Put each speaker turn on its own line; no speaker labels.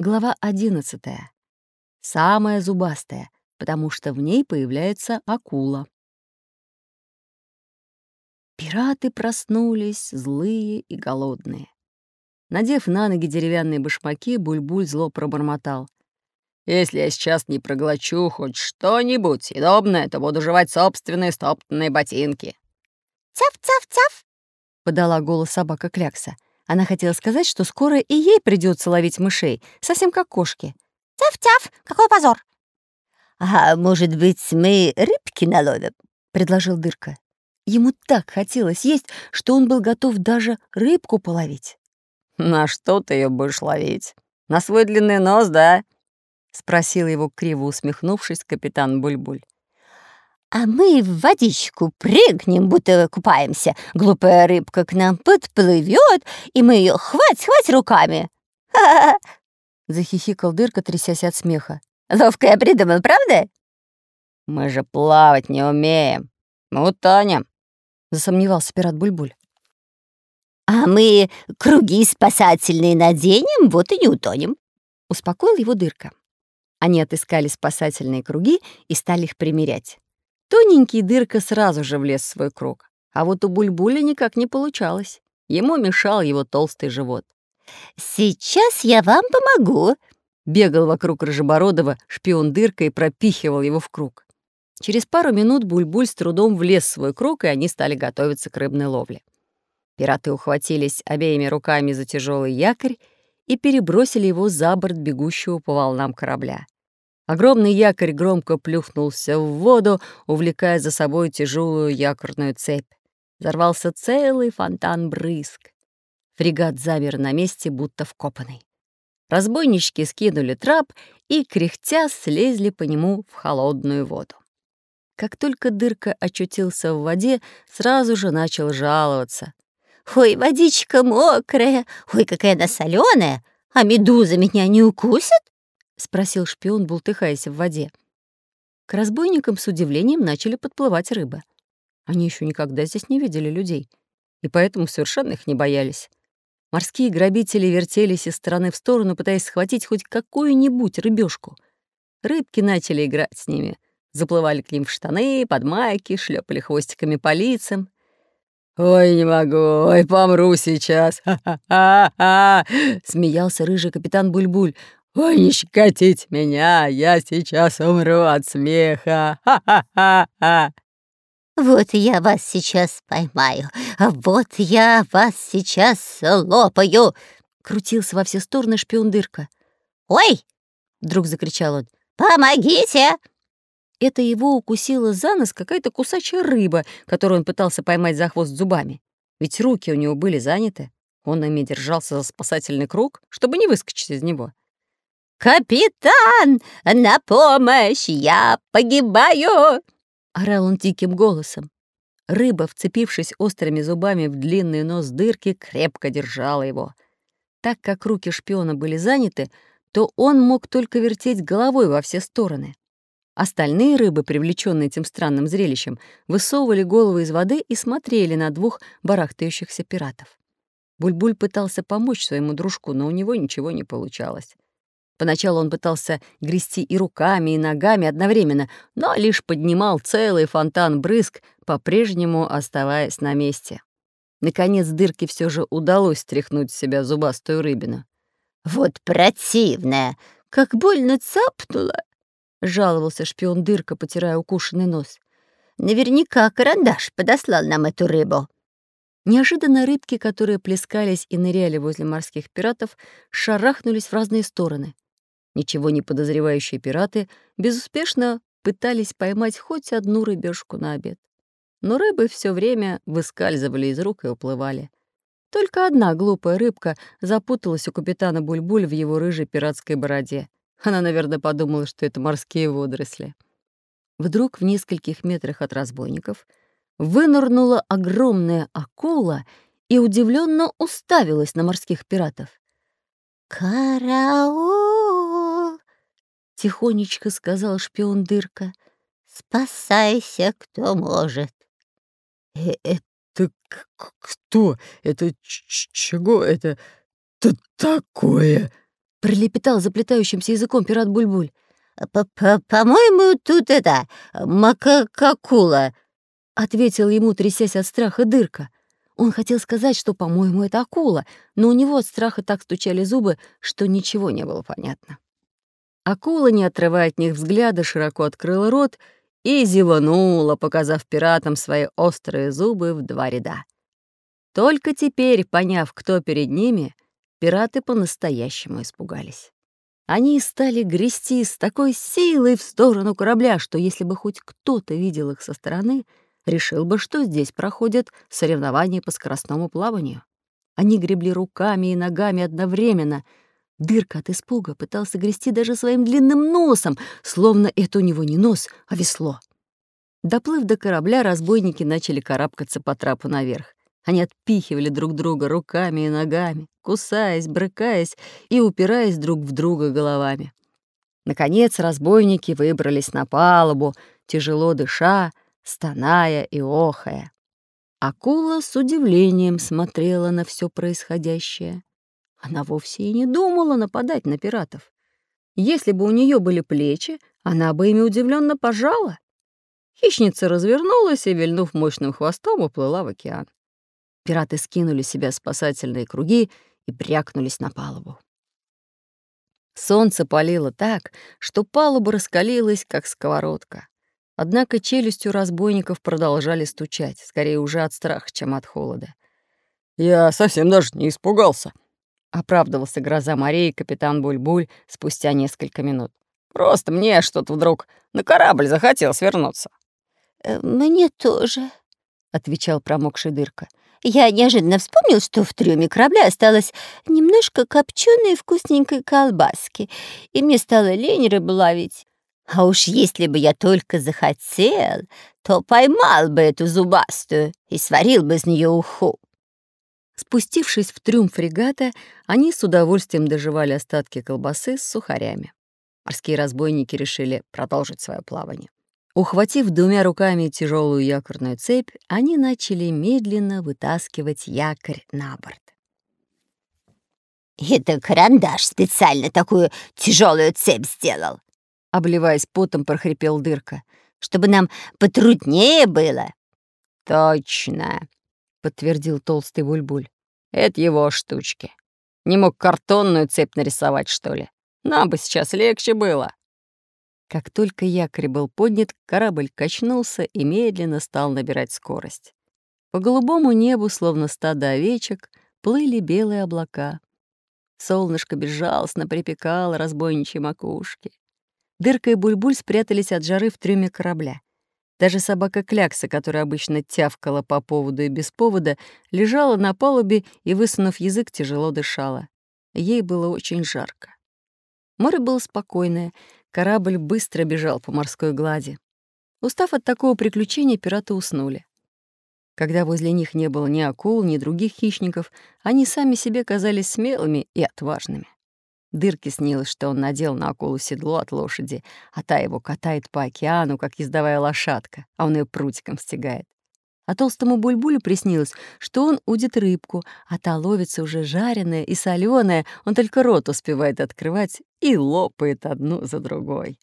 Глава 11. Самая зубастая, потому что в ней появляется акула. Пираты проснулись, злые и голодные. Надев на ноги деревянные башмаки, Бульбуль зло пробормотал.
«Если я сейчас не проглочу хоть что-нибудь съедобное, то буду жевать собственные стоптанные ботинки».
«Цав-цав-цав!»
— подала голос собака Клякса. Она хотела сказать, что скоро и ей придется ловить мышей, совсем как кошки.
«Цав-цав! Какой позор!»
«А может быть, мы рыбки наловим?» — предложил Дырка.
Ему так хотелось есть, что он был готов даже рыбку половить.
«На что ты ее будешь ловить? На свой длинный нос, да?» — спросил его, криво усмехнувшись, капитан Бульбуль.
А мы в водичку прыгнем, будто купаемся. Глупая рыбка к нам подплывет, и мы ее хвать-хвать руками. Ха-ха-ха!
Захихикал дырка, трясясь от смеха.
Ловко я придумал, правда?
Мы же плавать не умеем. Мы утонем.
Засомневался пират Бульбуль.
А мы круги спасательные наденем, вот и не утонем.
Успокоил его дырка. Они отыскали спасательные круги и стали их примерять. Тоненький дырка сразу же влез в свой круг, а вот у Бульбуля никак не получалось. Ему мешал его толстый живот.
«Сейчас я вам помогу», —
бегал вокруг Рыжебородова шпион дырка и пропихивал его в круг. Через пару минут Бульбуль с трудом влез в свой круг, и они стали готовиться к рыбной ловле. Пираты ухватились обеими руками за тяжелый якорь и перебросили его за борт бегущего по волнам корабля. Огромный якорь громко плюхнулся в воду, увлекая за собой тяжелую якорную цепь. Взорвался целый фонтан брызг. Фрегат замер на месте, будто вкопанный. Разбойнички скинули трап и, кряхтя, слезли по нему в холодную воду. Как только дырка очутился в воде, сразу же начал жаловаться.
«Ой, водичка мокрая! Ой, какая она соленая! А медуза меня не укусит?»
— спросил шпион, бултыхаясь в воде. К разбойникам с удивлением начали подплывать рыбы. Они еще никогда здесь не видели людей, и поэтому совершенно их не боялись. Морские грабители вертелись из стороны в сторону, пытаясь схватить хоть какую-нибудь рыбешку. Рыбки начали играть с ними, заплывали к ним в штаны, под майки, шлепали хвостиками по лицам.
«Ой, не могу, ой, помру сейчас! Ха-ха-ха!»
— смеялся рыжий капитан Бульбуль.
«Ой, не щекотить меня, я сейчас умру от смеха! Ха-ха-ха-ха!»
«Вот я вас сейчас поймаю, вот я вас сейчас лопаю!»
Крутился во все стороны шпион Дырка.
«Ой!» — вдруг закричал он. «Помогите!»
Это его укусила за нос какая-то кусачая рыба, которую он пытался поймать за хвост зубами. Ведь руки у него были заняты. Он ими держался за спасательный круг, чтобы не выскочить из него.
«Капитан, на помощь! Я погибаю!»
— орал он диким голосом. Рыба, вцепившись острыми зубами в длинный нос дырки, крепко держала его. Так как руки шпиона были заняты, то он мог только вертеть головой во все стороны. Остальные рыбы, привлеченные этим странным зрелищем, высовывали головы из воды и смотрели на двух барахтающихся пиратов. Бульбуль пытался помочь своему дружку, но у него ничего не получалось. Поначалу он пытался грести и руками, и ногами одновременно, но лишь поднимал целый фонтан брызг, по-прежнему оставаясь на месте. Наконец дырке все же удалось стряхнуть с себя зубастую рыбину.
«Вот противная! Как больно цапнула!» — жаловался шпион Дырка, потирая укушенный нос. «Наверняка карандаш подослал нам эту рыбу».
Неожиданно рыбки, которые плескались и ныряли возле морских пиратов, шарахнулись в разные стороны. Ничего не подозревающие пираты безуспешно пытались поймать хоть одну рыбешку на обед. Но рыбы все время выскальзывали из рук и уплывали. Только одна глупая рыбка запуталась у капитана Бульбуль в его рыжей пиратской бороде. Она, наверное, подумала, что это морские водоросли. Вдруг в нескольких метрах от разбойников вынырнула огромная акула и удивленно уставилась на морских пиратов.
«Караул!» — тихонечко сказал шпион Дырка. «Спасайся, кто может!»
э «Это кто? Это чего это такое?»
Пролепетал заплетающимся языком пират Бульбуль.
«По-моему, тут это... макакула», —
ответил ему, трясясь от страха, дырка. Он хотел сказать, что, по-моему, это акула, но у него от страха так стучали зубы, что ничего не было понятно. Акула, не отрывая от них взгляда, широко открыла рот и зеванула, показав пиратам свои острые зубы в два ряда. Только теперь, поняв, кто перед ними, пираты по-настоящему испугались. Они стали грести с такой силой в сторону корабля, что если бы хоть кто-то видел их со стороны, решил бы, что здесь проходят соревнования по скоростному плаванию. Они гребли руками и ногами одновременно. Дырка от испуга пытался грести даже своим длинным носом, словно это у него не нос, а весло. Доплыв до корабля, разбойники начали карабкаться по трапу наверх. Они отпихивали друг друга руками и ногами, кусаясь, брыкаясь и упираясь друг в друга головами. Наконец разбойники выбрались на палубу, тяжело дыша, стоная и охая. Акула с удивлением смотрела на все происходящее. Она вовсе и не думала нападать на пиратов. Если бы у нее были плечи, она бы ими удивленно пожала. Хищница развернулась и, вильнув мощным хвостом, уплыла в океан. Пираты скинули себя спасательные круги и брякнулись на палубу. Солнце палило так, что палуба раскалилась, как сковородка. Однако челюстью разбойников продолжали стучать, скорее уже от страха, чем от холода.
«Я совсем даже не испугался», —
оправдывался гроза морей капитан Буль-Буль спустя несколько минут.
«Просто мне что-то вдруг на корабль захотелось вернуться».
«Э, «Мне тоже», — отвечал промокший дырка. Я неожиданно вспомнил, что в трюме корабля осталось немножко копченой вкусненькой колбаски, и мне стало лень рыбу ловить. А уж если бы я только захотел, то поймал бы эту зубастую и сварил бы из нее уху.
Спустившись в трюм фрегата, они с удовольствием доживали остатки колбасы с сухарями. Морские разбойники решили продолжить свое плавание. Ухватив двумя руками тяжелую якорную цепь, они начали медленно вытаскивать якорь на борт.
«Это карандаш специально такую тяжелую цепь сделал», — обливаясь потом, прохрипел дырка, «чтобы нам потруднее было».
«Точно», — подтвердил толстый Бульбуль. «Это его штучки. Не мог картонную цепь нарисовать, что ли? Нам бы сейчас легче было».
Как только якорь был поднят, корабль качнулся и медленно стал набирать скорость. По голубому небу, словно стадо овечек, плыли белые облака. Солнышко безжалостно припекало разбойничьи макушки. Дырка и Бульбуль спрятались от жары в трюме корабля. Даже собака Клякса, которая обычно тявкала по поводу и без повода, лежала на палубе и, высунув язык, тяжело дышала. Ей было очень жарко. Море было спокойное, Корабль быстро бежал по морской глади. Устав от такого приключения, пираты уснули. Когда возле них не было ни акул, ни других хищников, они сами себе казались смелыми и отважными. Дырке снилось, что он надел на акулу седло от лошади, а та его катает по океану, как ездовая лошадка, а он ее прутиком стегает. А толстому бульбулю приснилось, что он удит рыбку, а та ловится уже жареная и соленая, он только рот успевает открывать и лопает одну за другой.